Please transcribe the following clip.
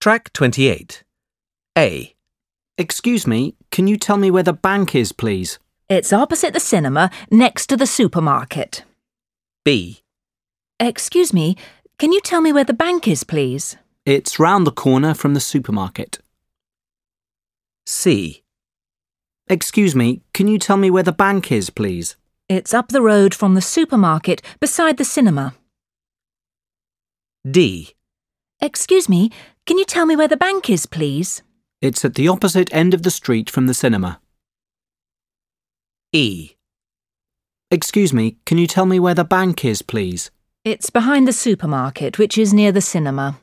Track 28. A. Excuse me, can you tell me where the bank is, please? It's opposite the cinema, next to the supermarket. B. Excuse me, can you tell me where the bank is, please? It's round the corner from the supermarket. C. Excuse me, can you tell me where the bank is, please? It's up the road from the supermarket, beside the cinema. D. Excuse me, can you tell me where the bank is, please? It's at the opposite end of the street from the cinema. E. Excuse me, can you tell me where the bank is, please? It's behind the supermarket, which is near the cinema.